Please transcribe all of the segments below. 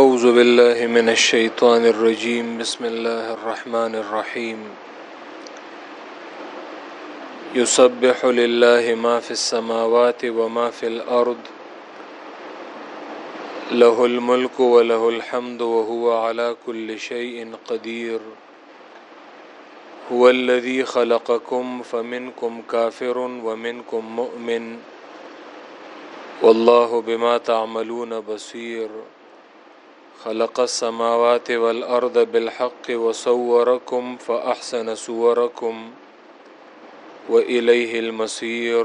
أعوذ بالله من الشيطان الرجيم. بسم الله الرحمن الرحيم. يسبح لله ما في السماوات وما في الأرض. له الملك وله الحمد وهو على كل شيء قدير. هو الذي خلقكم فمنكم كافر ومنكم مؤمن. والله بما تعملون بصير. خلق السماوات والأرض بالحق وصوركم فأحسن صوركم وإليه المصير.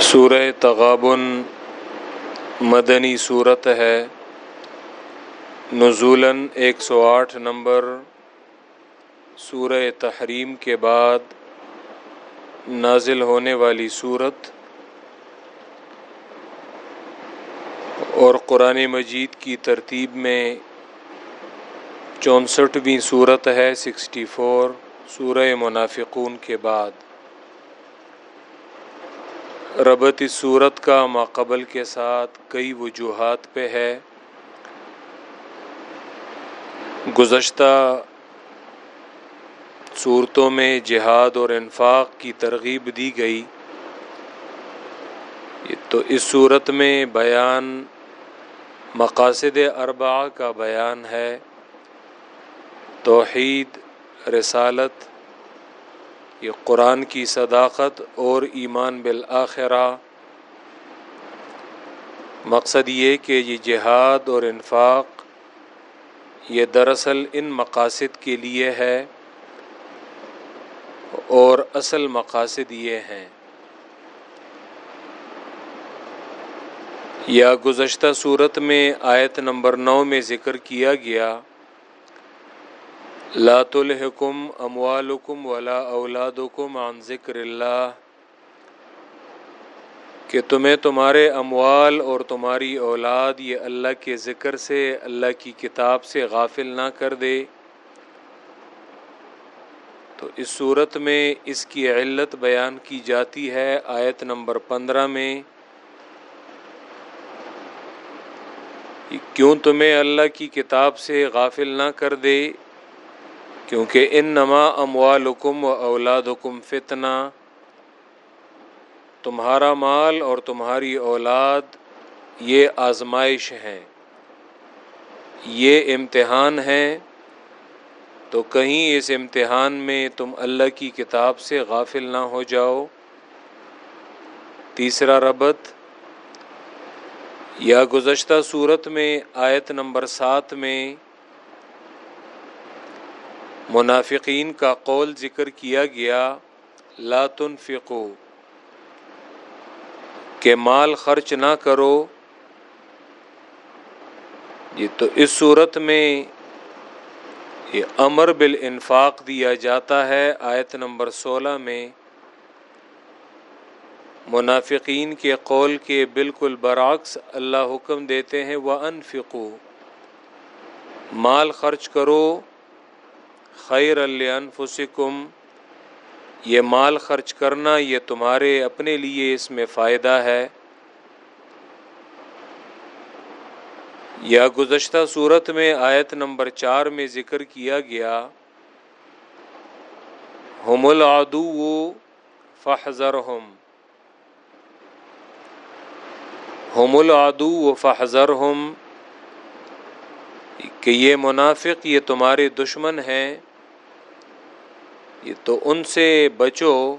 سورہ تغابن مدنی صورت ہے نزولاً ایک سو آٹھ نمبر سورہ تحریم کے بعد نازل ہونے والی صورت اور قرآن مجید کی ترتیب میں چونسٹھویں صورت ہے، سکسٹی فور، سورہ منافقون کے بعد۔ ربط اس صورت کا ماقبل کے ساتھ کئی وجوہات پہ ہے۔ گزشتہ صورتوں میں جہاد اور انفاق کی ترغیب دی گئی۔ تو اس صورت میں بیان مقاصد اربع کا بیان ہے۔ توحید، رسالت، یہ قرآن کی صداقت اور ایمان بالآخرہ۔ مقصد یہ کہ یہ جہاد اور انفاق یہ دراصل ان مقاصد کے لیے ہے۔ اور اصل مقاصد یہ ہیں۔ یا گزشتہ صورت میں آیت نمبر نو میں ذکر کیا گیا لات الحکم اموالکم ولا اولادکم عن ذکر اللہ، کہ تمہیں تمہارے اموال اور تمہاری اولاد یہ اللہ کے ذکر سے، اللہ کی کتاب سے غافل نہ کر دے۔ تو اس صورت میں اس کی علت بیان کی جاتی ہے آیت نمبر پندرہ میں۔ کیوں تمہیں اللہ کی کتاب سے غافل نہ کر دے؟ کیونکہ ان نما اموالکم و اولادکم فتنہ۔ تمہارا مال اور تمہاری اولاد، یہ آزمائش ہیں یہ امتحان ہیں تو کہیں اس امتحان میں تم اللہ کی کتاب سے غافل نہ ہو جاؤ۔ تیسرا ربط، یا گزشتہ صورت میں آیت نمبر سات میں منافقین کا قول ذکر کیا گیا، لا تنفقو، کہ مال خرچ نہ کرو۔ یہ تو اس صورت میں یہ امر بالانفاق دیا جاتا ہے، آیت نمبر سولہ میں۔ منافقین کے قول کے بالکل برعکس اللہ حکم دیتے ہیں وہ انفقو مال خرچ کرو خیر الانفسکم یہ مال خرچ کرنا یہ تمہارے اپنے لیے اس میں فائدہ ہے۔ یا گزشتہ صورت میں آیت نمبر چار میں ذکر کیا گیا، ہم العدو فحضر ہم ہم العدو فحضر ہم کہ یہ منافق، یہ تمہارے دشمن ہیں، یہ تو ان سے بچو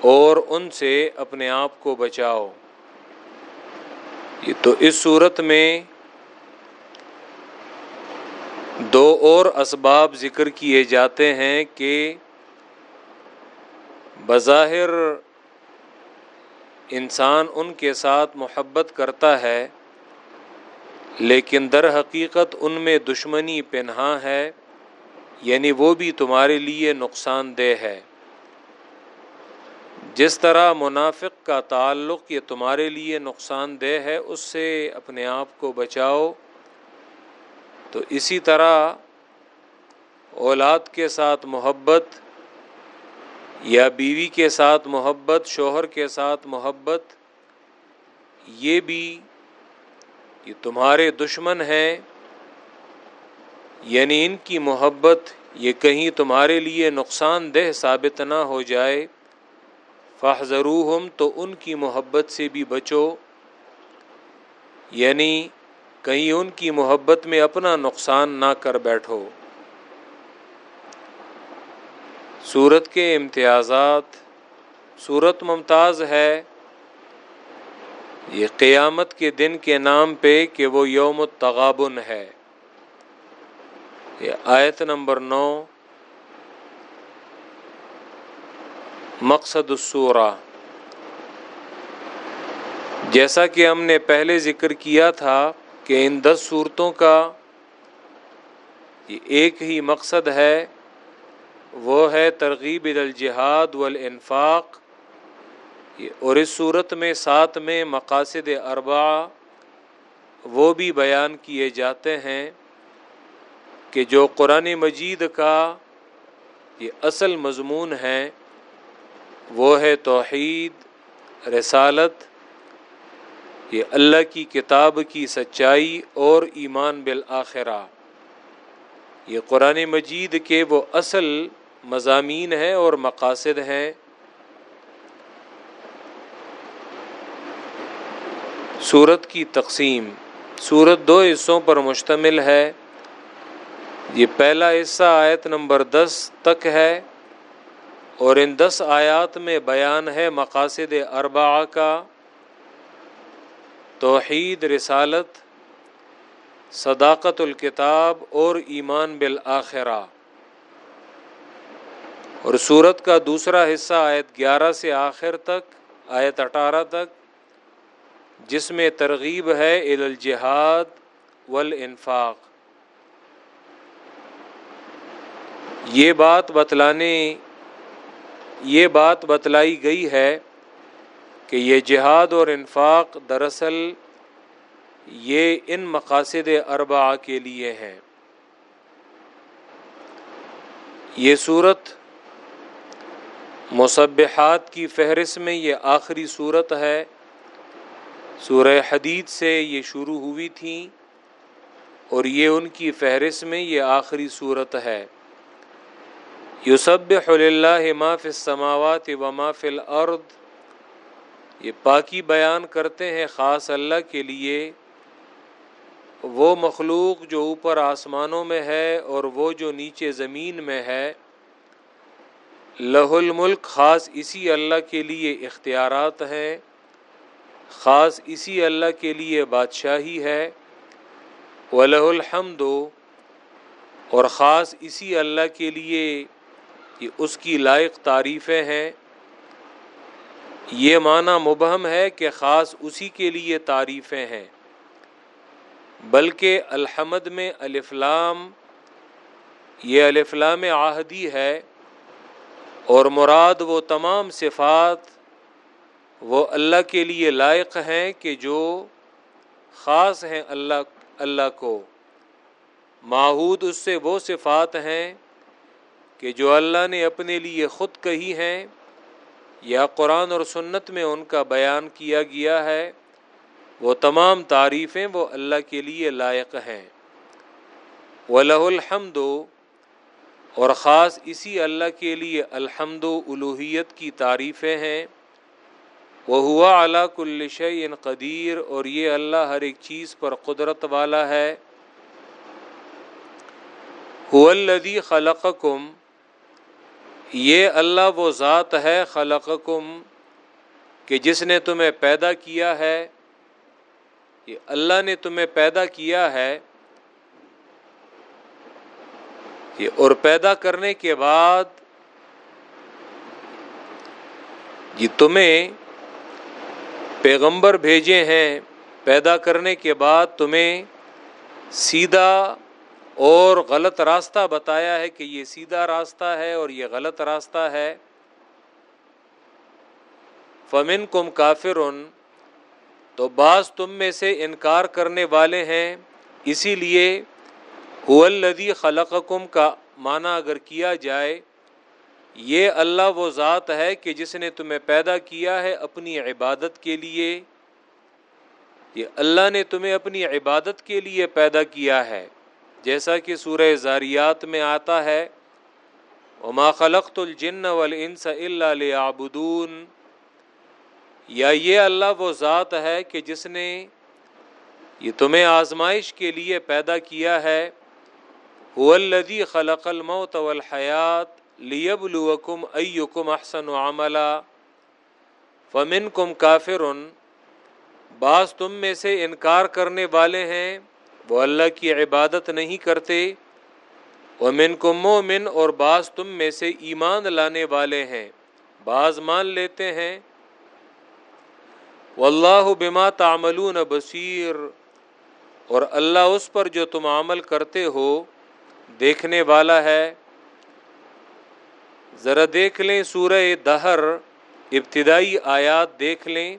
اور ان سے اپنے آپ کو بچاؤ۔ یہ تو اس صورت میں دو اور اسباب ذکر کیے جاتے ہیں کہ بظاہر انسان ان کے ساتھ محبت کرتا ہے، لیکن در حقیقت ان میں دشمنی پنہا ہے یعنی وہ بھی تمہارے لیے نقصان دہ ہے۔ جس طرح منافق کا تعلق یہ تمہارے لیے نقصان دہ ہے، اس سے اپنے آپ کو بچاؤ۔ تو اسی طرح اولاد کے ساتھ محبت یا بیوی کے ساتھ محبت، شوہر کے ساتھ محبت، یہ بھی یہ تمہارے دشمن ہیں۔ یعنی ان کی محبت یہ کہیں تمہارے لیے نقصان دہ ثابت نہ ہو جائے۔ فاح تو ان کی محبت سے بھی بچو۔ یعنی کہیں ان کی محبت میں اپنا نقصان نہ کر بیٹھو۔ صورت کے امتیازات صورت ممتاز ہے۔ یہ قیامت کے دن کے نام پہ کہ وہ یوم التغابن ہے۔ یہ آیت نمبر نو۔ مقصد السورہ۔ جیسا کہ ہم نے پہلے ذکر کیا تھا کہ ان دس صورتوں کا ایک ہی مقصد ہے، وہ ہے ترغیب الجہاد والانفاق۔ اور اس صورت میں ساتھ میں مقاصد اربع وہ بھی بیان کیے جاتے ہیں کہ جو قرآن مجید کا یہ اصل مضمون ہے۔ وہ ہے توحید، رسالت، یہ اللہ کی کتاب کی سچائی اور ایمان بالآخرہ۔ یہ قرآن مجید کے وہ اصل مضامین ہیں اور مقاصد ہیں۔ صورت کی تقسیم۔ صورت دو حصوں پر مشتمل ہے۔ یہ پہلا حصہ آیت نمبر دس تک ہے۔ اور ان دس آیات میں بیان ہے مقاصد اربعہ کا توحید، رسالت، صداقت الکتاب اور ایمان بالآخرہ۔ اور صورت کا دوسرا حصہ آیت گیارہ سے آخر تک، آیت اٹھارہ تک، جس میں ترغیب ہے عید الجہاد والانفاق۔ یہ بات بتلانے یہ بات بتلائی گئی ہے کہ یہ جہاد اور انفاق دراصل یہ ان مقاصد اربعہ کے لیے ہیں یہ صورت مصبحات کی فہرست میں یہ آخری صورت ہے۔ سورہ حدید سے یہ شروع ہوئی تھی اور یہ ان کی فہرست میں یہ آخری صورت ہے۔ یوسب اللہ ما فی السماوات و ما فی الارض۔ یہ پاکی بیان کرتے ہیں خاص اللہ کے لیے۔ وہ مخلوق جو اوپر آسمانوں میں ہے اور وہ جو نیچے زمین میں ہے۔ لہ الملک خاص اسی اللہ کے لیے اختیارات ہیں۔ خاص اسی اللہ کے لیے بادشاہی ہے۔ و لہ الحمد اور خاص اسی اللہ کے لیے اس کی لائق تعریفیں ہیں۔ یہ معنی مبہم ہے کہ خاص اسی کے لیے تعریفیں ہیں۔ بلکہ الحمد میں الفلام یہ الفلام عہدی ہے اور مراد وہ تمام صفات وہ اللہ کے لیے لائق ہیں کہ جو خاص ہیں اللہ اللہ کو۔ ماحود اس سے وہ صفات ہیں کہ جو اللہ نے اپنے لیے خود کہی ہیں، یا قرآن اور سنت میں ان کا بیان کیا گیا ہے، وہ تمام تعریفیں وہ اللہ کے لیے لائق ہیں۔ ولہ الحمد، اور خاص اسی اللہ کے لیے الحمد و الوحیت کی تعریفیں ہیں۔ وہ ہوا اعلیٰ کلشین قدیر، اور یہ اللہ ہر ایک چیز پر قدرت والا ہے۔ الدی خلقکم یہ اللہ وہ ذات ہے خلقکم کہ جس نے تمہیں پیدا کیا ہے، یہ اللہ نے تمہیں پیدا کیا ہے۔ اور پیدا کرنے کے بعد یہ تمہیں پیغمبر بھیجے ہیں۔ پیدا کرنے کے بعد تمہیں سیدھا اور غلط راستہ بتایا ہے کہ یہ سیدھا راستہ ہے اور یہ غلط راستہ ہے۔ فمن کم کافر، تو بعض تم میں سے انکار کرنے والے ہیں۔ اسی لیے الدی جیسا کہ سورہ زاریات میں آتا ہے، وما خلقت الجن والانس الا ليعبدون۔ یا یہ اللہ وہ ذات ہے کہ جس نے یہ تمہیں آزمائش کے لیے پیدا کیا ہے۔ هو الذي خلق الموت والحیات لیبلوکم ایکم احسن عملا۔ فمنکم کافر بعض تم میں سے انکار کرنے والے ہیں۔ وہ اللہ کی عبادت نہیں کرتے۔ ومن کو مومن اور بعض تم میں سے ایمان لانے والے ہیں۔ بعض مان لیتے ہیں۔ واللہ بما تعملون بصیر۔ اور اللہ اس پر جو تم عمل کرتے ہو، دیکھنے والا ہے۔ ذرا دیکھ لیں سورہ دہر، ابتدائی آیات دیکھ لیں۔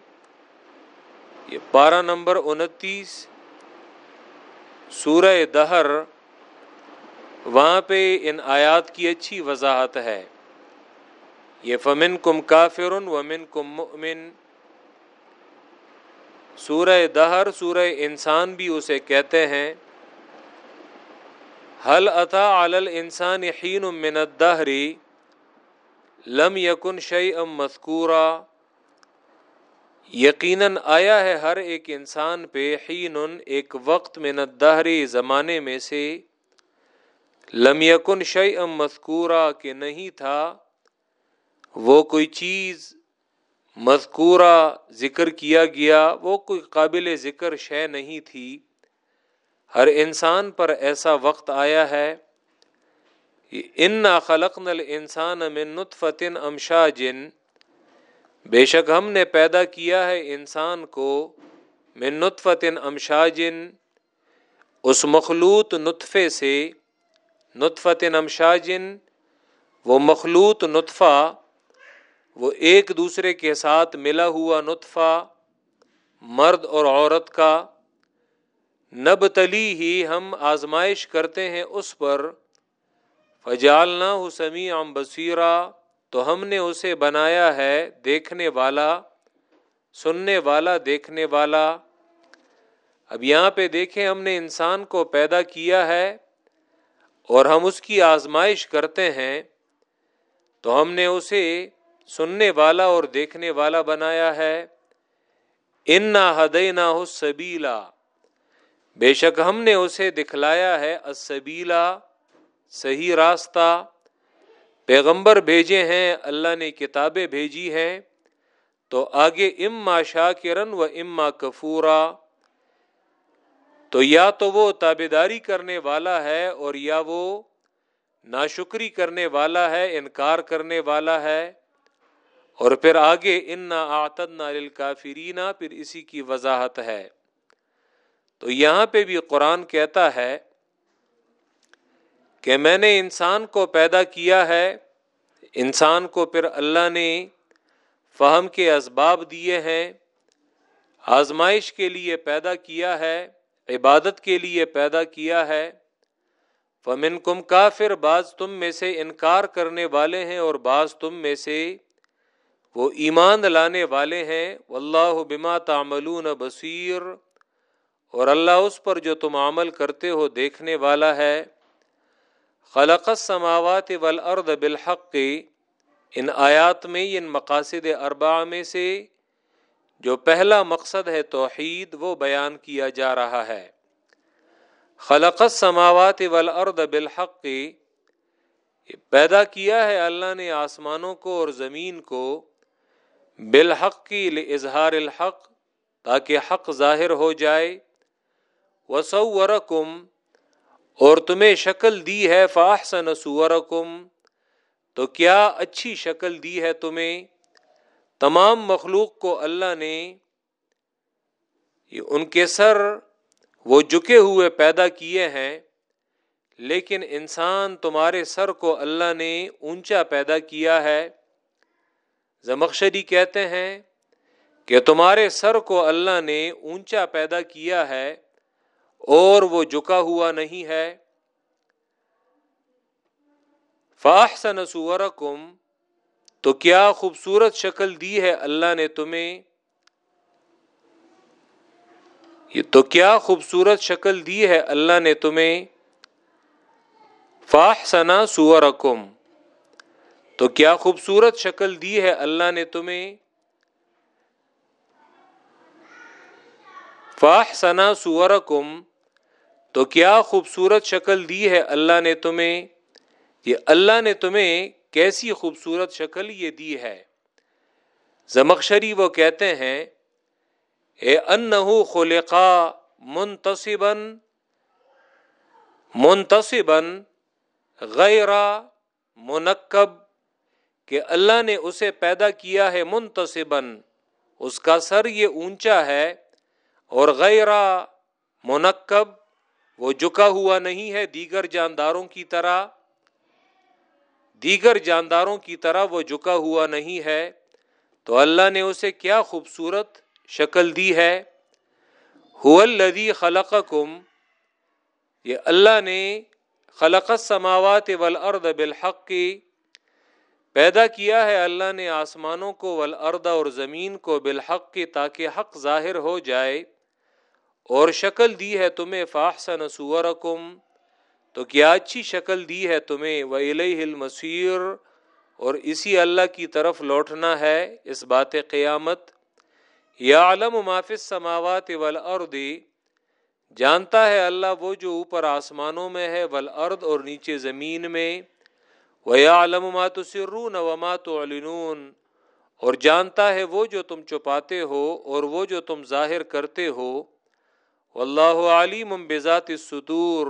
یہ بارہ نمبر انتیس۔ سورہ دہر وہاں پہ ان آیات کی اچھی وضاحت ہے۔ یہ فمن کم کافر ومن کم مؤمن۔ سورہ دہر، سورہ انسان بھی اسے کہتے ہیں۔ حل عطا عل انسان حین من الدہری لم یکن شعی ام مذکورہ یقیناً آیا ہے ہر ایک انسان پہ حین ایک وقت میں دہری زمانے میں سے۔ لم یکن شعی ام مذکورہ کہ نہیں تھا۔ وہ کوئی چیز مذکورہ ذکر کیا گیا، وہ کوئی قابل ذکر شے نہیں تھی۔ ہر انسان پر ایسا وقت آیا ہے۔ ان خلق نل انسان من نطفتن امشا جن بے شک ہم نے پیدا کیا ہے انسان کو من نطفتن امشا جن اس مخلوط نطفے سے۔ نطفتن امشا جن وہ مخلوط نطفہ، وہ ایک دوسرے کے ساتھ ملا ہوا نطفہ، مرد اور عورت کا۔ نب تلی ہی ہم آزمائش کرتے ہیں اس پر۔ فجالنا حسمی ام بصیرہ تو ہم نے اسے بنایا ہے دیکھنے والا، سننے والا، دیکھنے والا۔ اب یہاں پہ دیکھیں ہم نے انسان کو پیدا کیا ہے اور ہم اس کی آزمائش کرتے ہیں۔ تو ہم نے اسے سننے والا اور دیکھنے والا بنایا ہے۔ ان نہ ہدے نہ ہو سبیلا بے شک ہم نے اسے دکھلایا ہے اسبیلا صحیح راستہ۔ پیغمبر بھیجے ہیں، اللہ نے کتابیں بھیجی ہیں۔ تو آگے، اما شاکرن و اما کفورا۔ تو یا تو وہ تابے داری کرنے والا ہے اور یا وہ ناشکری کرنے والا ہے، انکار کرنے والا ہے۔ اور پھر آگے ان نہ آتد نہ پھر اسی کی وضاحت ہے۔ تو یہاں پہ بھی قرآن کہتا ہے کہ میں نے انسان کو پیدا کیا ہے، انسان کو پھر اللہ نے فہم کے اسباب دیے ہیں، آزمائش کے لیے پیدا کیا ہے، عبادت کے لیے پیدا کیا ہے۔ فمن کم کا پھر بعض تم میں سے انکار کرنے والے ہیں اور بعض تم میں سے وہ ایمان لانے والے ہیں۔ واللہ بما تعملون بصیر اور اللہ اس پر جو تم عمل کرتے ہو، دیکھنے والا ہے۔ خلق السماوات والارض بالحق، ان آیات میں، ان مقاصد اربع میں سے جو پہلا مقصد ہے توحید، وہ بیان کیا جا رہا ہے۔ خلق السماوات والارض بالحق پیدا کیا ہے اللہ نے آسمانوں کو اور زمین کو بالحق کی اظہار الحق، تاکہ حق ظاہر ہو جائے۔ وصورکم اور تمہیں شکل دی ہے فاحسن سورکم تو کیا اچھی شکل دی ہے تمہیں؟ تمام مخلوق کو اللہ نے ان کے سر وہ جکے ہوئے پیدا کیے ہیں، لیکن انسان تمہارے سر کو اللہ نے اونچا پیدا کیا ہے۔ زمخشری کہتے ہیں کہ تمہارے سر کو اللہ نے اونچا پیدا کیا ہے۔ اور وہ جکا ہوا نہیں ہے۔ فاحسن سورکم تو کیا خوبصورت شکل دی ہے اللہ نے تمہیں؟ یہ تو کیا خوبصورت شکل دی ہے اللہ نے تمہیں؟ فاحسنا سورکم تو کیا خوبصورت شکل دی ہے اللہ نے تمہیں؟ فاح سنا سور تو کیا خوبصورت شکل دی ہے اللہ نے تمہیں؟ یہ اللہ نے تمہیں کیسی خوبصورت شکل یہ دی ہے؟ زمخشری وہ کہتے ہیں، اے انہو خلقا منتصبا منتصبا غیر منقب کہ اللہ نے اسے پیدا کیا ہے منتصبا، اس کا سر یہ اونچا ہے اور غیر منقب وہ جکا ہوا نہیں ہے دیگر جانداروں کی طرح، دیگر جانداروں کی طرح وہ جکا ہوا نہیں ہے۔ تو اللہ نے اسے کیا خوبصورت شکل دی ہے؟ خلق کم یہ اللہ نے خلق سماوات والارض بالحق کی پیدا کیا ہے اللہ نے آسمانوں کو والارض اور زمین کو بالحق کی تاکہ حق ظاہر ہو جائے۔ اور شکل دی ہے تمہیں فاحسن سورکم تو کیا اچھی شکل دی ہے تمہیں و المصیر اور اسی اللہ کی طرف لوٹنا ہے اس بات قیامت۔ یا علم مافس سماوات والارض، جانتا ہے اللہ وہ جو اوپر آسمانوں میں ہے والارض اور نیچے زمین میں۔ وہ یا علم مات سرون و مات اور جانتا ہے وہ جو تم چھپاتے ہو اور وہ جو تم ظاہر کرتے ہو۔ واللہ علیم بذات الصدور،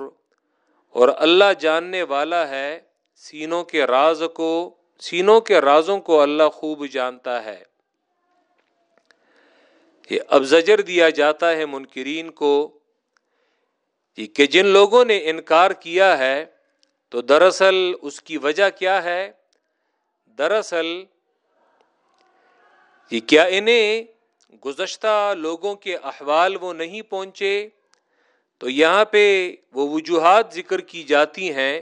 اور اللہ جاننے والا ہے سینوں کے راز کو، سینوں کے رازوں کو اللہ خوب جانتا ہے۔ یہ اب زجر دیا جاتا ہے منکرین کو کہ جن لوگوں نے انکار کیا ہے، تو دراصل اس کی وجہ کیا ہے؟ دراصل یہ کیا انہیں گزشتہ لوگوں کے احوال وہ نہیں پہنچے، تو یہاں پہ وہ وجوہات ذکر کی جاتی ہیں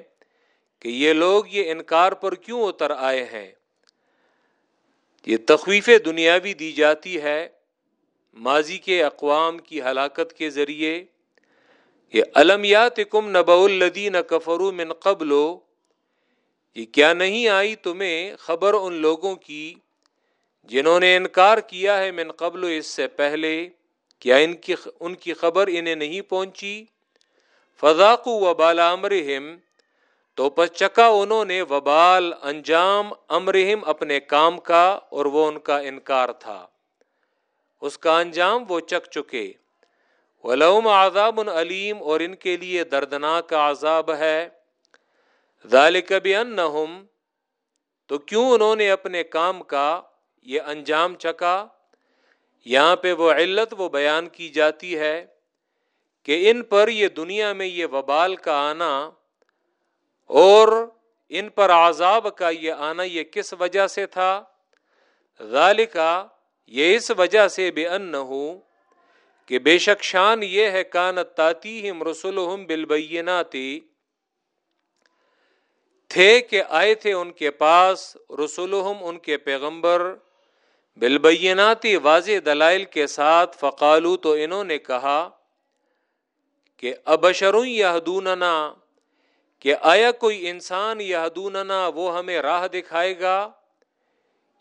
کہ یہ لوگ یہ انکار پر کیوں اتر آئے ہیں۔ یہ تخویف دنیاوی دی جاتی ہے ماضی کے اقوام کی ہلاکت کے ذریعے یہ المیات کم نب الدین کفرو من قبل، یہ کیا نہیں آئی تمہیں خبر ان لوگوں کی جنہوں نے انکار کیا ہے من قبل اس سے پہلے کیا ان کی ان کی خبر انہیں نہیں پہنچی؟ فضاق و بال امرحم تو پس چکا انہوں نے وبال انجام امرحم اپنے کام کا اور وہ ان کا انکار تھا۔ اس کا انجام وہ چک چکے۔ ولوم عذاب علیم اور ان کے لیے دردناک عذاب ہے۔ ذالک بانہم تو کیوں انہوں نے اپنے کام کا یہ انجام چکا۔ یہاں پہ وہ علت وہ بیان کی جاتی ہے کہ ان پر یہ دنیا میں یہ وبال کا آنا اور ان پر عذاب کا یہ آنا یہ کس وجہ سے تھا؟ ذالکا یہ اس وجہ سے بے ان ہوں کہ بے شک شان یہ ہے، کانت تاتی ہم رسول بالبیناتی تھے کہ آئے تھے ان کے پاس رسول ان کے پیغمبر۔ بالبیناتی واضح دلائل کے ساتھ فقالو تو انہوں نے کہا کہ ابشروں یہدوننا، کہ آیا کوئی انسان یہدوننا، وہ ہمیں راہ دکھائے گا؟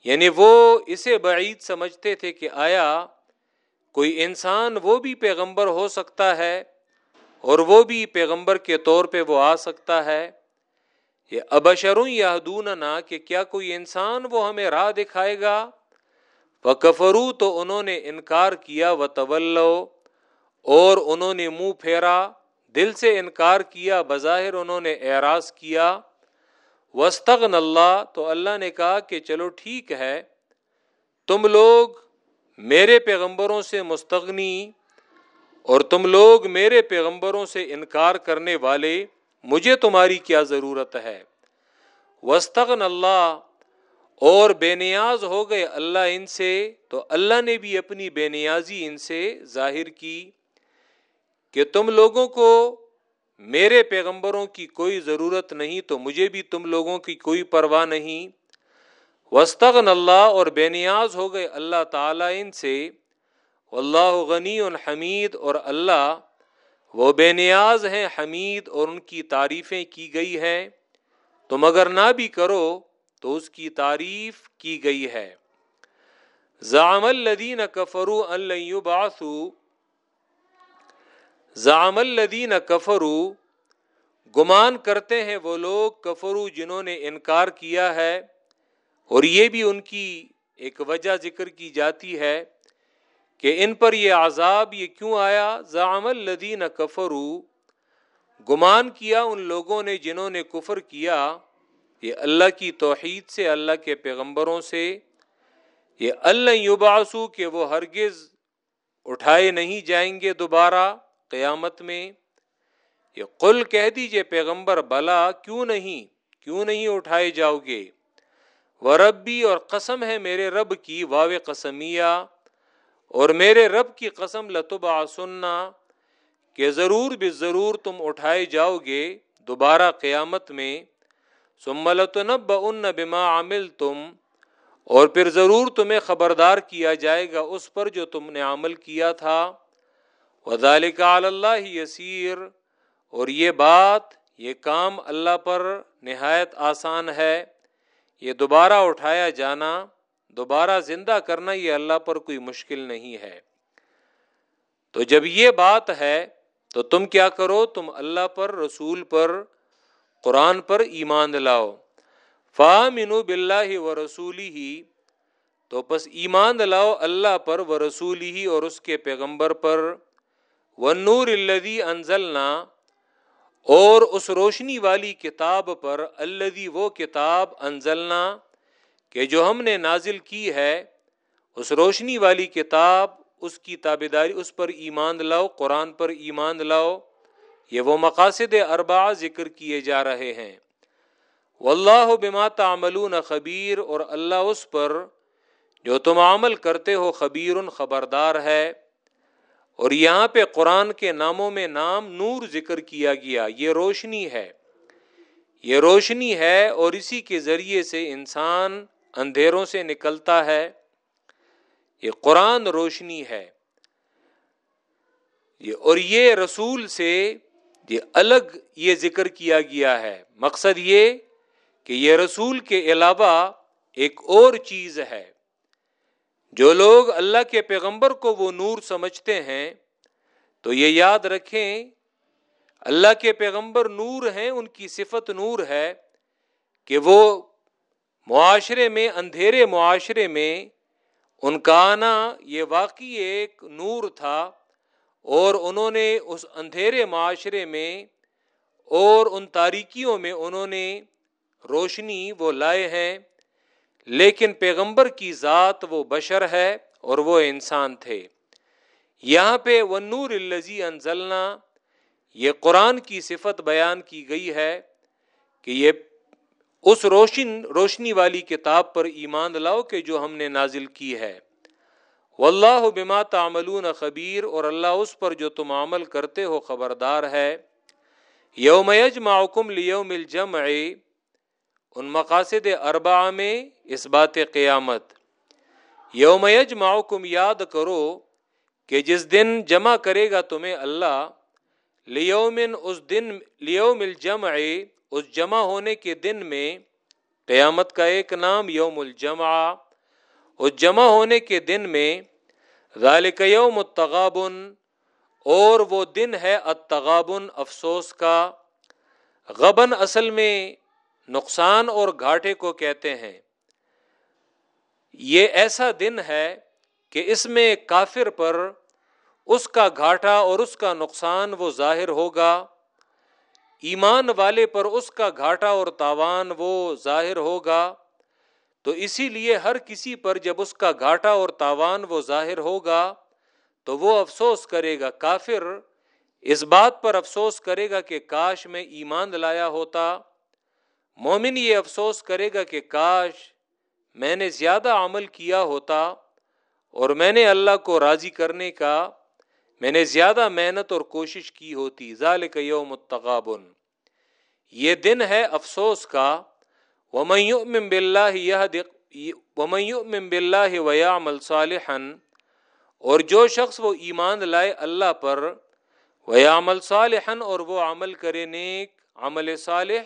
یعنی وہ اسے بعید سمجھتے تھے کہ آیا کوئی انسان وہ بھی پیغمبر ہو سکتا ہے اور وہ بھی پیغمبر کے طور پہ وہ آ سکتا ہے؟ یہ ابشروں یہدوننا، کہ کیا کوئی انسان وہ ہمیں راہ دکھائے گا؟ وہ کفرو تو انہوں نے انکار کیا و طلو اور انہوں نے منہ پھیرا، دل سے انکار کیا، بظاہر انہوں نے اعراض کیا۔ وسطن اللہ، تو اللہ نے کہا کہ چلو ٹھیک ہے، تم لوگ میرے پیغمبروں سے مستغنی اور تم لوگ میرے پیغمبروں سے انکار کرنے والے، مجھے تمہاری کیا ضرورت ہے؟ وسطن اللہ اور بے نیاز ہو گئے اللہ ان سے، تو اللہ نے بھی اپنی بے نیازی ان سے ظاہر کی کہ تم لوگوں کو میرے پیغمبروں کی کوئی ضرورت نہیں، تو مجھے بھی تم لوگوں کی کوئی پرواہ نہیں۔ وسطن اللہ اور بے نیاز ہو گئے اللہ تعالیٰ ان سے۔ اللہ غنی الحمید اور اللہ وہ بے نیاز ہیں، حمید اور ان کی تعریفیں کی گئی ہیں۔ تم اگر نہ بھی کرو تو اس کی تعریف کی گئی ہے۔ زام الدین کفرو الباسو زام الدین کفرو گمان کرتے ہیں وہ لوگ کفرو جنہوں نے انکار کیا ہے۔ اور یہ بھی ان کی ایک وجہ ذکر کی جاتی ہے کہ ان پر یہ عذاب یہ کیوں آیا؟ زام الدین کفرو گمان کیا ان لوگوں نے جنہوں نے کفر کیا۔ یہ اللہ کی توحید سے، اللہ کے پیغمبروں سے، یہ اللہ یوباسو کہ وہ ہرگز اٹھائے نہیں جائیں گے دوبارہ قیامت میں۔ یہ قل کہہ دیجیے پیغمبر، بلا کیوں نہیں؟ کیوں نہیں اٹھائے جاؤ گے؟ وہ ربی اور قسم ہے میرے رب کی واو قسمیہ۔ اور میرے رب کی قسم لتبا سننا کہ ضرور بھی ضرور تم اٹھائے جاؤ گے دوبارہ قیامت میں۔ سملت نب ان بما عمل تم اور پھر ضرور تمہیں خبردار کیا جائے گا اس پر جو تم نے عمل کیا تھا۔ وزالک اللہ یسیر۔ اور یہ بات، یہ کام اللہ پر نہایت آسان ہے۔ یہ دوبارہ اٹھایا جانا، دوبارہ زندہ کرنا، یہ اللہ پر کوئی مشکل نہیں ہے۔ تو جب یہ بات ہے، تو تم کیا کرو؟ تم اللہ پر، رسول پر قرآن پر ایمان لاؤ فامنو بلّہ و رسولی ہی تو بس ایمان لاؤ اللہ پر و رسولی ہی اور اس کے پیغمبر پر۔ و نور الدی انزلنا اور اس روشنی والی کتاب پر الدی وہ کتاب انزلنا کہ جو ہم نے نازل کی ہے۔ اس روشنی والی کتاب، اس کی تابے داری اس پر ایمان لاؤ قرآن پر ایمان لاؤ یہ وہ مقاصد اربا ذکر کیے جا رہے ہیں۔ واللہ بما تعملون خبیر، اور اللہ اس پر جو تم عمل کرتے ہو خبیر خبردار ہے۔ اور یہاں پہ قرآن کے ناموں میں نام نور ذکر کیا گیا، یہ روشنی ہے۔ یہ روشنی ہے، اور اسی کے ذریعے سے انسان اندھیروں سے نکلتا ہے۔ یہ قرآن روشنی ہے۔ یہ اور یہ رسول سے یہ الگ یہ ذکر کیا گیا ہے۔ مقصد یہ کہ یہ رسول کے علاوہ ایک اور چیز ہے۔ جو لوگ اللہ کے پیغمبر کو وہ نور سمجھتے ہیں، تو یہ یاد رکھیں، اللہ کے پیغمبر نور ہیں، ان کی صفت نور ہے کہ وہ معاشرے میں، اندھیرے معاشرے میں، ان کا آنا یہ واقعی ایک نور تھا اور انہوں نے اس اندھیرے معاشرے میں اور ان تاریکیوں میں انہوں نے روشنی وہ لائے ہیں، لیکن پیغمبر کی ذات وہ بشر ہے اور وہ انسان تھے۔ یہاں پہ وہ نور الزی انزلنا یہ قرآن کی صفت بیان کی گئی ہے کہ یہ اس روشن، روشنی والی کتاب پر ایمان لاؤ کہ جو ہم نے نازل کی ہے۔ واللہ بما تعملون خبیر اور اللہ اس پر جو تم عمل کرتے ہو خبردار ہے۔ یوم یجمعکم لیوم الجمع، ان مقاصد اربع میں اس بات قیامت۔ یوم یجمعکم، یاد کرو کہ جس دن جمع کرے گا تمہیں اللہ، لیومن اس دن، لیوم الجمع، اس جمع ہونے کے دن میں قیامت کا ایک نام یوم الجمع۔ اس جمع ہونے کے دن میں ذالک یوم التغابن، اور وہ دن ہے التغابن، افسوس کا، غبن اصل میں نقصان اور گھاٹے کو کہتے ہیں۔ یہ ایسا دن ہے کہ اس میں کافر پر اس کا گھاٹا اور اس کا نقصان وہ ظاہر ہوگا، ایمان والے پر اس کا گھاٹا اور تاوان وہ ظاہر ہوگا۔ تو اسی لیے ہر کسی پر جب اس کا گھاٹا اور تاوان وہ ظاہر ہوگا، تو وہ افسوس کرے گا، کافر اس بات پر افسوس کرے گا کہ کاش میں ایمان لایا ہوتا۔ مومن یہ افسوس کرے گا کہ کاش میں نے زیادہ عمل کیا ہوتا اور میں نے اللہ کو راضی کرنے کا، میں نے زیادہ محنت اور کوشش کی ہوتی۔ ذالک یوم التغابن۔ یہ دن ہے افسوس کا۔ ومن باللہ ومن باللہ ویعمل صالحا، اور جو شخص وہ ایمان لائے اللہ پر ویعمل صالحا اور وہ عمل کرے نیک، عمل صالح،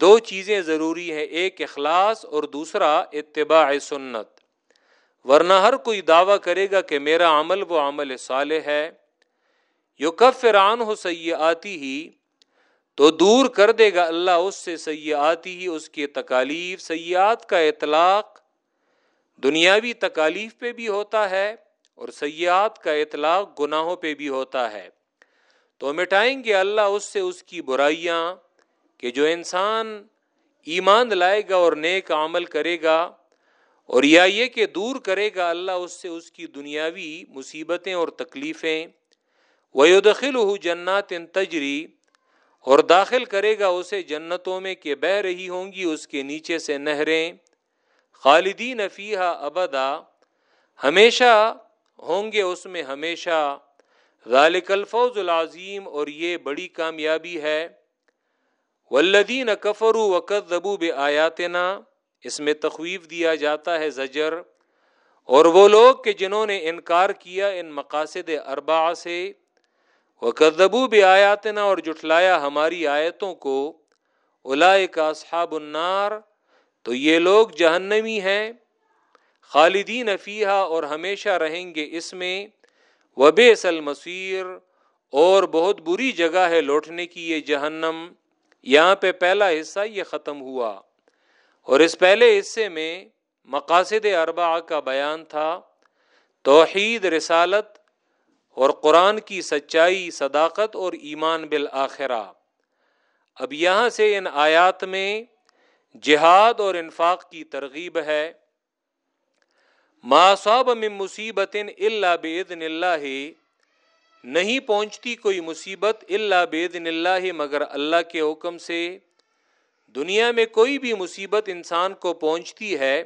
دو چیزیں ضروری ہیں، ایک اخلاص اور دوسرا اتباع سنت۔ ورنہ ہر کوئی دعویٰ کرے گا کہ میرا عمل وہ عمل صالح ہے یو کب فران ہو آتی ہی تو دور کر دے گا اللہ، اس سے سیاحتی ہی اس کی تکالیف، سیاحت کا اطلاق دنیاوی تکالیف پہ بھی ہوتا ہے اور سیاحت کا اطلاق گناہوں پہ بھی ہوتا ہے۔ تو مٹائیں گے اللہ اس سے اس کی برائیاں کہ جو انسان ایمان لائے گا اور نیک عمل کرے گا اور یا یہ کہ دور کرے گا اللہ اس سے اس کی دنیاوی مصیبتیں اور تکلیفیں۔ ویدخل ہو جنات تجری اور داخل کرے گا اسے جنتوں میں کہ بہ رہی ہوں گی، اس کے نیچے سے نہریں خالدین فیحا ابدا۔ ہمیشہ ہوں گے اس میں ہمیشہ۔ ذالک الفوز العظیم اور یہ بڑی کامیابی ہے۔ ولدین کفر وقت زبو آیاتنا اس میں تخویف دیا جاتا ہے زجر۔ اور وہ لوگ کہ جنہوں نے انکار کیا ان مقاصد اربا سے۔ وہ کدبو بھی آیاتنا اور جٹلایا ہماری آیتوں کو الائے کا اصحاب النار، تو یہ لوگ جہنمی ہیں، خالدین افیہ اور ہمیشہ رہیں گے اس میں وب اصل مصیر اور بہت بری جگہ ہے لوٹنے کی یہ جہنم، یہاں پہ پہلا حصہ یہ ختم ہوا۔ اور اس پہلے حصے میں مقاصد اربع کا بیان تھا، توحید، رسالت اور قرآن کی سچائی، صداقت اور ایمان بالآخرہ۔ اب یہاں سے ان آیات میں جہاد اور انفاق کی ترغیب ہے۔ ماسوب من مصیبت اللہ بےدن اللہ۔ نہیں پہنچتی کوئی مصیبت اللہ بےدن اللہ، مگر اللہ کے حکم سے۔ دنیا میں کوئی بھی مصیبت انسان کو پہنچتی ہے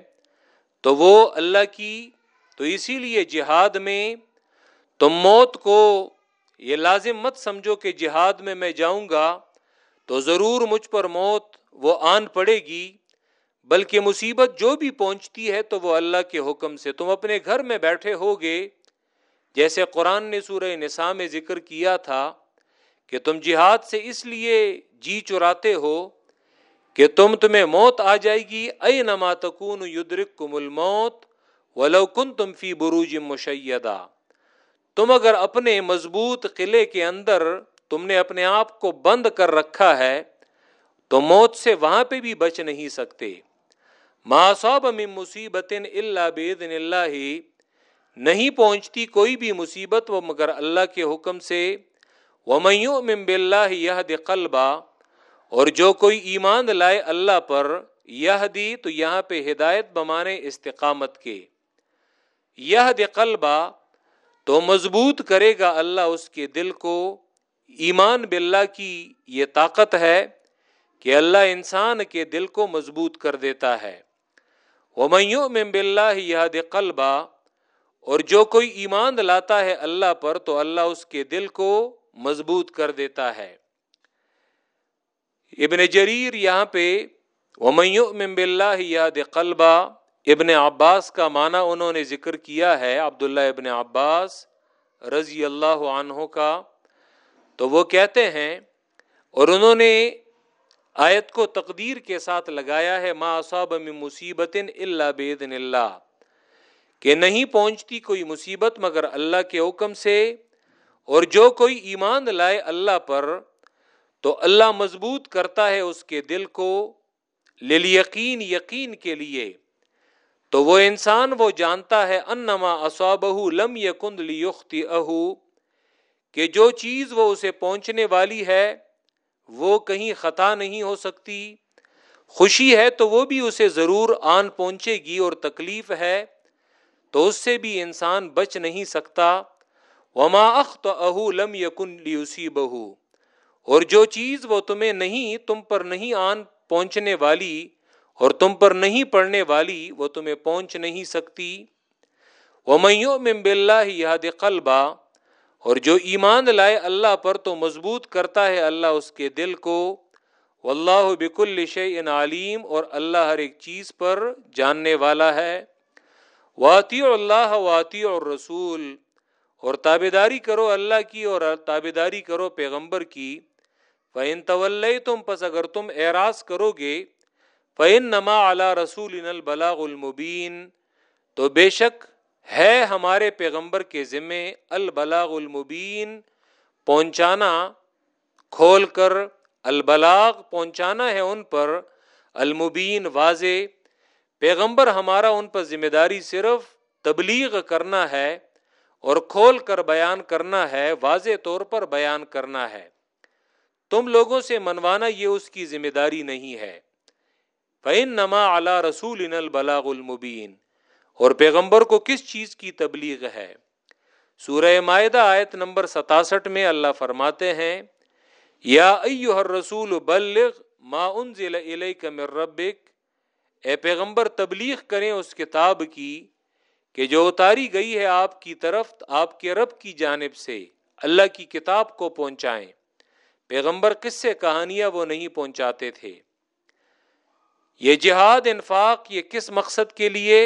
تو وہ اللہ کی۔ تو اسی لیے جہاد میں تم موت کو یہ لازم مت سمجھو کہ جہاد میں میں جاؤں گا تو ضرور مجھ پر موت وہ آن پڑے گی، بلکہ مصیبت جو بھی پہنچتی ہے تو وہ اللہ کے حکم سے تم اپنے گھر میں بیٹھے ہوگے۔ جیسے قرآن نے سورہ نساء میں ذکر کیا تھا کہ تم جہاد سے اس لیے جی چراتے ہو کہ تم تمہیں موت آ جائے گی۔ اے نما تکون یدرک کم الموت ولو کن تم فی بروج مشیدہ۔ تم اگر اپنے مضبوط قلعے کے اندر تم نے اپنے آپ کو بند کر رکھا ہے، تو موت سے وہاں پہ بھی بچ نہیں سکتے۔ ماسوب من مصیبت اللہ بےدن اللہ۔ ہی نہیں پہنچتی کوئی بھی مصیبت وہ مگر اللہ کے حکم سے۔ وہ میوں من بلّہ یہ قلبہ اور جو کوئی ایمان لائے اللہ پر یہ دی تو یہاں پہ ہدایت بمانے استقامت کے۔ یہ قلبہ تو مضبوط کرے گا اللہ اس کے دل کو۔ ایمان باللہ کی یہ طاقت ہے کہ اللہ انسان کے دل کو مضبوط کر دیتا ہے۔ وہ میوں میں بلّہ قلبہ اور جو کوئی ایمان لاتا ہے اللہ پر تو اللہ اس کے دل کو مضبوط کر دیتا ہے۔ ابن جریر یہاں پہ ومیو ممب اللہ یاد قلبہ ابن عباس کا معنی انہوں نے ذکر کیا ہے، عبداللہ ابن عباس رضی اللہ عنہ کا۔ تو وہ کہتے ہیں، اور انہوں نے آیت کو تقدیر کے ساتھ لگایا ہے، ما اصاب من مصیبت اللہ بیدن اللہ۔ کہ نہیں پہنچتی کوئی مصیبت مگر اللہ کے حکم سے، اور جو کوئی ایمان لائے اللہ پر، تو اللہ مضبوط کرتا ہے اس کے دل کو یقین یقین کے لیے۔ تو وہ انسان وہ جانتا ہے انما اصابہ لم یکن لیختی اہو کہ جو چیز وہ اسے پہنچنے والی ہے، وہ کہیں خطا نہیں ہو سکتی۔ خوشی ہے تو وہ بھی اسے ضرور آن پہنچے گی اور تکلیف ہے، تو اس سے بھی انسان بچ نہیں سکتا۔ وما اخت اہو لم یکن لیوسی بہو اور جو چیز وہ تمہیں نہیں، تم پر نہیں آن پہنچنے والی اور تم پر نہیں پڑنے والی وہ تمہیں پہنچ نہیں سکتی۔ وہ میوں میں یاد قلبہ اور جو ایمان لائے اللہ پر تو مضبوط کرتا ہے اللہ اس کے دل کو۔ واللہ بک الشع علیم اور اللہ ہر ایک چیز پر جاننے والا ہے۔ واطی اللہ واطی اور رسول اور تابے داری کرو اللہ کی اور تابے داری کرو پیغمبر کی۔ فعن طول تم پس اگر تم اعراض کرو گے فعن نما اعلیٰ رسول البلاغ المبین تو بے شک ہے ہمارے پیغمبر کے ذمے البلاغ المبین۔ پہنچانا، کھول کر البلاغ پہنچانا ہے ان پر، المبین واضح۔ پیغمبر ہمارا ان پر ذمہ داری صرف تبلیغ کرنا ہے اور کھول کر بیان کرنا ہے، واضح طور پر بیان کرنا ہے۔ تم لوگوں سے منوانا یہ اس کی ذمہ داری نہیں ہے۔ فعن نما اعلی رسول البلاغ المبین اور پیغمبر کو کس چیز کی تبلیغ ہے؟ سورہ معدہ آیت نمبر ستاسٹھ میں اللہ فرماتے ہیں، یا ایوہ الرسول بلغ ما انزل الیک من ربک۔ اے پیغمبر، تبلیغ کریں اس کتاب کی کہ جو اتاری گئی ہے آپ کی طرف، آپ کے رب کی جانب سے۔ اللہ کی کتاب کو پہنچائیں۔ پیغمبر کس سے کہانیاں وہ نہیں پہنچاتے تھے۔ یہ جہاد، انفاق، یہ کس مقصد کے لیے؟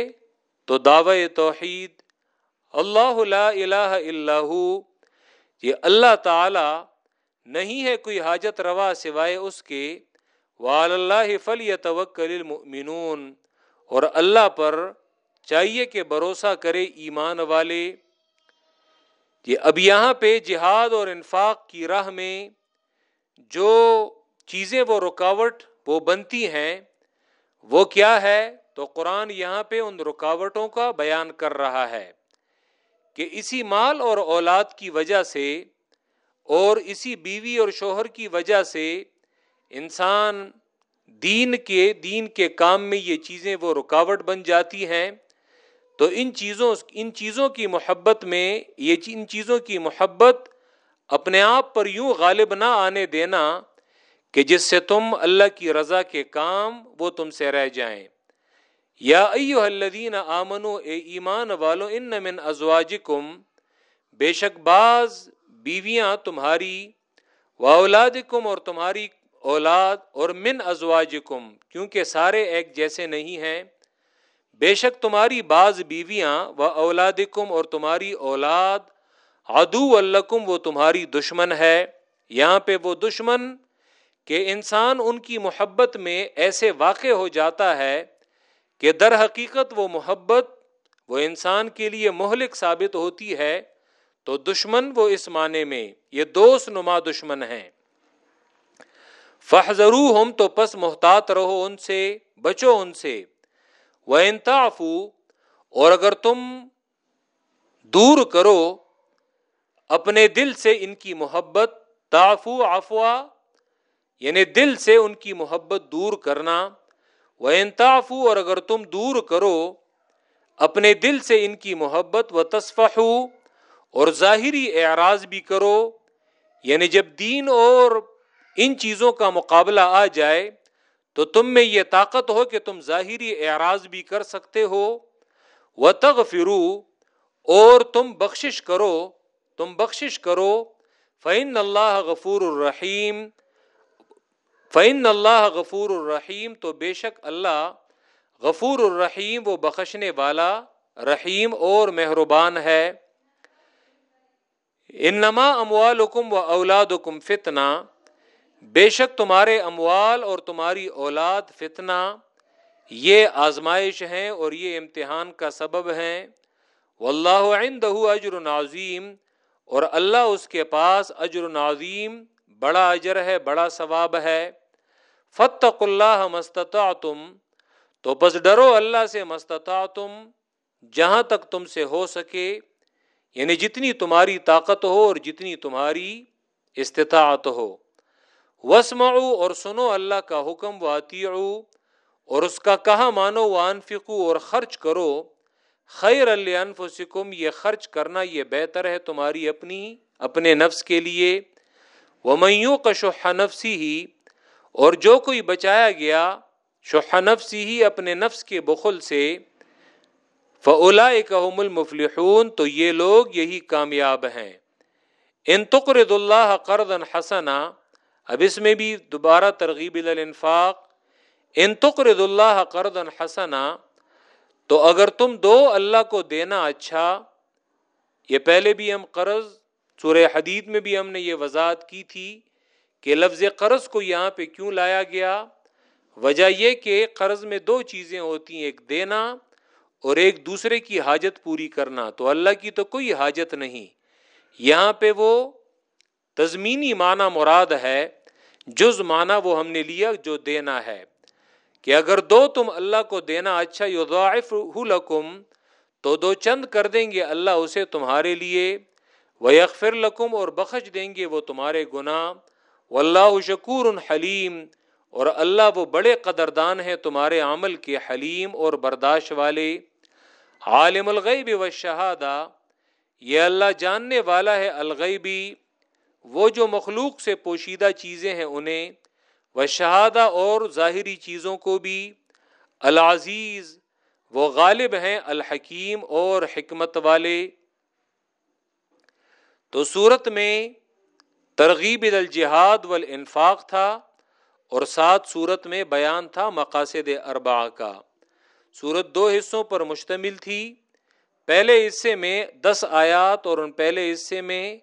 تو دعوی توحید، اللہ لا الہ الا یہ اللہ تعالی نہیں ہے کوئی حاجت روا سوائے اس کے وال اللہ فل توکل المؤمنون، اور اللہ پر چاہیے کہ بھروسہ کرے ایمان والے۔ یہ اب یہاں پہ جہاد اور انفاق کی راہ میں جو چیزیں وہ رکاوٹ وہ بنتی ہیں وہ کیا ہے؟ تو قرآن یہاں پہ ان رکاوٹوں کا بیان کر رہا ہے کہ اسی مال اور اولاد کی وجہ سے اور اسی بیوی اور شوہر کی وجہ سے انسان دین کے دین کے کام میں یہ چیزیں وہ رکاوٹ بن جاتی ہیں۔ تو ان چیزوں ان چیزوں کی محبت میں یہ ان چیزوں کی محبت اپنے آپ پر یوں غالب نہ آنے دینا کہ جس سے تم اللہ کی رضا کے کام وہ تم سے رہ جائیں۔ یا ایو الذین آمنو اے ایمان والو، ان من ازواجکم، بے شک بعض بیویاں تمہاری، و اولادکم اور تمہاری اولاد، اور من ازواجکم، کیونکہ سارے ایک جیسے نہیں ہیں۔ بے شک تمہاری بعض بیویاں، و اولادکم اور تمہاری اولاد، عدو الکم وہ تمہاری دشمن ہے۔ یہاں پہ وہ دشمن کہ انسان ان کی محبت میں ایسے واقع ہو جاتا ہے کہ در حقیقت وہ محبت وہ انسان کے لیے مہلک ثابت ہوتی ہے، تو دشمن وہ اس معنی میں یہ دوست نما دشمن ہیں۔ فہضرو ہم تو پس محتاط رہو ان سے، بچو ان سے۔ وہ انتافو اور اگر تم دور کرو، اپنے دل سے ان کی محبت تافو افوا یعنی دل سے ان کی محبت دور کرنا وہ انتافو اور اگر تم دور کرو، اپنے دل سے ان کی محبت و تصفح اور ظاہری اعراض بھی کرو۔ یعنی جب دین اور ان چیزوں کا مقابلہ آ جائے، تو تم میں یہ طاقت ہو کہ تم ظاہری اعراض بھی کر سکتے ہو۔ و تغ اور تم بخشش کرو، تم بخشش کرو۔ فعن اللہ غفور الرحیم فعن اللہ غفور الرحیم تو بے شک اللہ غفور الرحیم، وہ بخشنے والا رحیم اور مہربان ہے۔ انما اموالکم و اولادکم فتنہ بے شک تمہارے اموال اور تمہاری اولاد فتنہ یہ آزمائش ہیں اور یہ امتحان کا سبب ہیں۔ واللہ عنده اجر عظیم اور اللہ اس کے پاس اجر عظیم، بڑا اجر ہے، بڑا ثواب ہے۔ فتق اللہ مستطعتم تو بس ڈرو اللہ سے مستطعتم جہاں تک تم سے ہو سکے یعنی جتنی تمہاری طاقت ہو اور جتنی تمہاری استطاعت ہو۔ وسمعو اور سنو اللہ کا حکم و اور اس کا کہا مانو و انفقو اور خرچ کرو۔ خیر انفسکم یہ خرچ کرنا یہ بہتر ہے تمہاری اپنی، اپنے نفس کے لیے۔ وہ میوں کا شوہ نفسی ہی اور جو کوئی بچایا گیا شوہ نفسی ہی اپنے نفس کے بخل سے فلا المفلحون، تو یہ لوگ یہی کامیاب ہیں۔ ان تقرد اللہ قرض حسنا، اب اس میں بھی دوبارہ ترغیب الانفاق۔ ان تقرد اللہ قرض حسنا، تو اگر تم دو اللہ کو دینا اچھا یہ پہلے بھی ہم قرض، سورہ حدید میں بھی ہم نے یہ وضاحت کی تھی۔ کہ لفظ قرض کو یہاں پہ کیوں لایا گیا؟ وجہ یہ کہ قرض میں دو چیزیں ہوتی ہیں، ایک دینا اور ایک دوسرے کی حاجت پوری کرنا۔ تو اللہ کی تو کوئی حاجت نہیں۔ یہاں پہ وہ تزمینی معنی مراد ہے، جز معنی وہ ہم نے لیا جو دینا ہے۔ کہ اگر دو تم اللہ کو دینا اچھا یضاعف لکم، تو دو چند کر دیں گے اللہ اسے تمہارے لیے وہ یکفر لکم اور بخش دیں گے وہ تمہارے گناہ۔ و اللہ شکور حلیم، اور اللہ وہ بڑے قدردان ہیں تمہارے عمل کے حلیم اور برداشت والے۔ عالم الغیب و شہادہ، یہ اللہ جاننے والا ہے الغیبی، وہ جو مخلوق سے پوشیدہ چیزیں ہیں انہیں۔ وہ شہادہ اور ظاہری چیزوں کو بھی۔ العزیز، وہ غالب ہیں الحکیم اور حکمت والے۔ تو صورت میں ترغیب الجہاد والانفاق تھا اور ساتھ صورت میں بیان تھا مقاصد اربع کا۔ صورت دو حصوں پر مشتمل تھی۔ پہلے حصے میں دس آیات اور ان پہلے حصے میں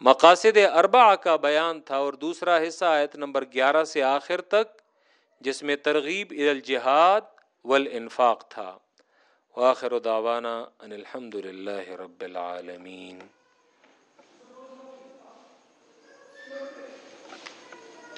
مقاصد اربع کا بیان تھا اور دوسرا حصہ آیت نمبر گیارہ سے آخر تک، جس میں ترغیب الجہاد والانفاق تھا۔ واخر دعوانا ان الحمد للہ رب العالمین۔ Thank you.